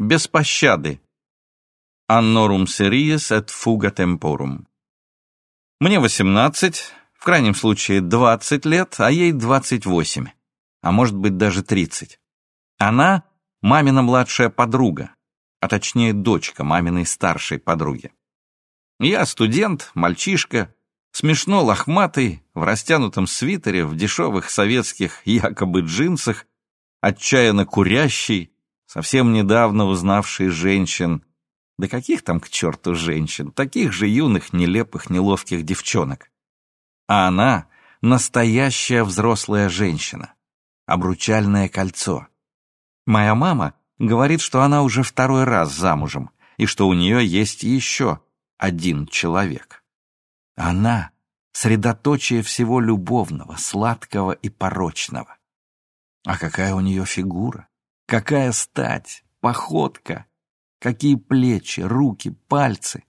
Без пощады. Annorum series et fuga temporum. Мне 18, в крайнем случае 20 лет, а ей 28, а может быть даже 30. Она — мамина младшая подруга, а точнее дочка маминой старшей подруги. Я студент, мальчишка, смешно лохматый, в растянутом свитере, в дешевых советских якобы джинсах, отчаянно курящий, совсем недавно узнавший женщин. Да каких там к черту женщин, таких же юных, нелепых, неловких девчонок. А она — настоящая взрослая женщина. Обручальное кольцо. Моя мама говорит, что она уже второй раз замужем, и что у нее есть еще один человек. Она — средоточие всего любовного, сладкого и порочного. А какая у нее фигура, какая стать, походка, какие плечи, руки, пальцы.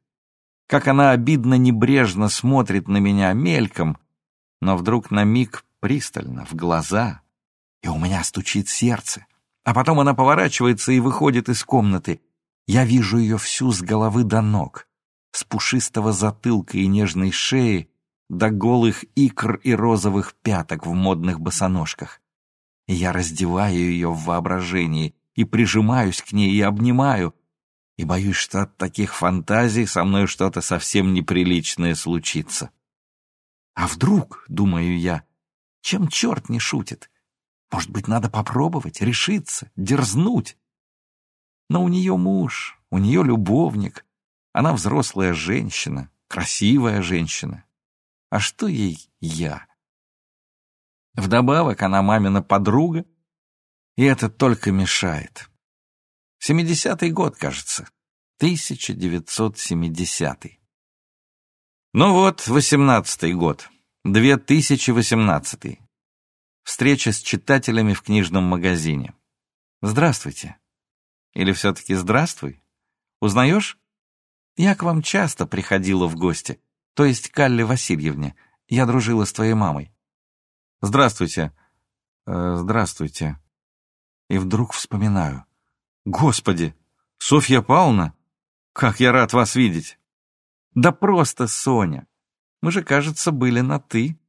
Как она обидно небрежно смотрит на меня мельком, но вдруг на миг пристально, в глаза, и у меня стучит сердце. А потом она поворачивается и выходит из комнаты. Я вижу ее всю с головы до ног, с пушистого затылка и нежной шеи до голых икр и розовых пяток в модных босоножках. Я раздеваю ее в воображении и прижимаюсь к ней и обнимаю, и боюсь, что от таких фантазий со мной что-то совсем неприличное случится. А вдруг, думаю я, чем черт не шутит? Может быть, надо попробовать, решиться, дерзнуть. Но у нее муж, у нее любовник. Она взрослая женщина, красивая женщина. А что ей я? Вдобавок она мамина подруга, и это только мешает. Семидесятый год, кажется. 1970 Ну вот, восемнадцатый год. 2018 Встреча с читателями в книжном магазине. Здравствуйте. Или все-таки здравствуй? Узнаешь? Я к вам часто приходила в гости, то есть к Алле Васильевне. Я дружила с твоей мамой. Здравствуйте. Э, здравствуйте. И вдруг вспоминаю. Господи, Софья Павловна, как я рад вас видеть. Да просто Соня. Мы же, кажется, были на «ты».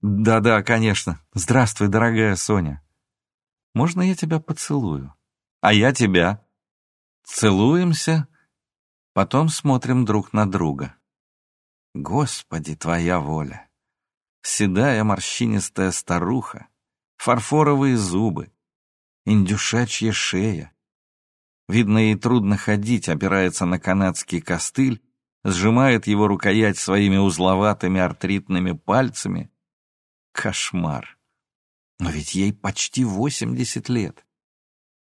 «Да-да, конечно. Здравствуй, дорогая Соня. Можно я тебя поцелую? А я тебя. Целуемся, потом смотрим друг на друга. Господи, твоя воля. Седая морщинистая старуха, фарфоровые зубы, индюшачья шея. Видно, ей трудно ходить, опирается на канадский костыль, сжимает его рукоять своими узловатыми артритными пальцами — Кошмар. Но ведь ей почти восемьдесят лет.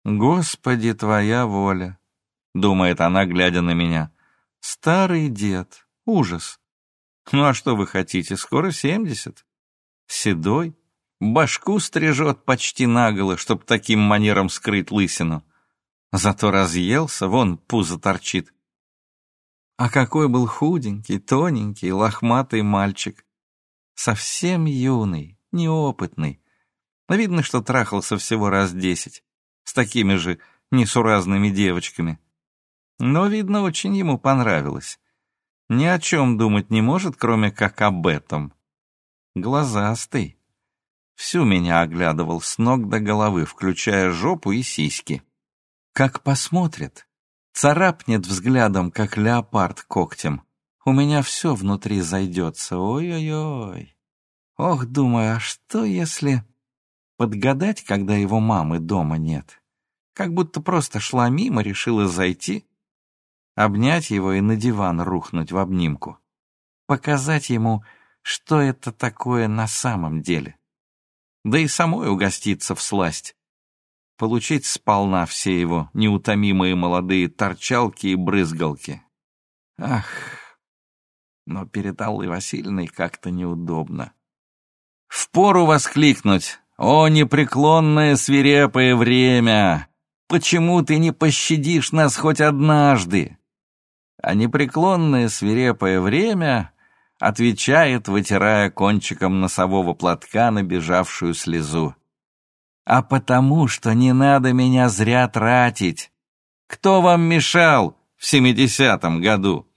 «Господи, твоя воля!» — думает она, глядя на меня. «Старый дед. Ужас. Ну а что вы хотите, скоро семьдесят? Седой? Башку стрижет почти наголо, чтоб таким манером скрыть лысину. Зато разъелся, вон пузо торчит. А какой был худенький, тоненький, лохматый мальчик. Совсем юный, неопытный. Но видно, что трахался всего раз десять. С такими же несуразными девочками. Но, видно, очень ему понравилось. Ни о чем думать не может, кроме как об этом. Глазастый. Всю меня оглядывал с ног до головы, включая жопу и сиськи. Как посмотрит, царапнет взглядом, как леопард когтем. У меня все внутри зайдется. Ой-ой-ой. Ох, думаю, а что если... Подгадать, когда его мамы дома нет? Как будто просто шла мимо, решила зайти, обнять его и на диван рухнуть в обнимку. Показать ему, что это такое на самом деле. Да и самой угоститься в сласть. Получить сполна все его неутомимые молодые торчалки и брызгалки. Ах, но перед Аллой Васильевной как-то неудобно. Впору воскликнуть «О, непреклонное свирепое время! Почему ты не пощадишь нас хоть однажды?» А непреклонное свирепое время отвечает, вытирая кончиком носового платка набежавшую слезу. «А потому что не надо меня зря тратить. Кто вам мешал в семидесятом году?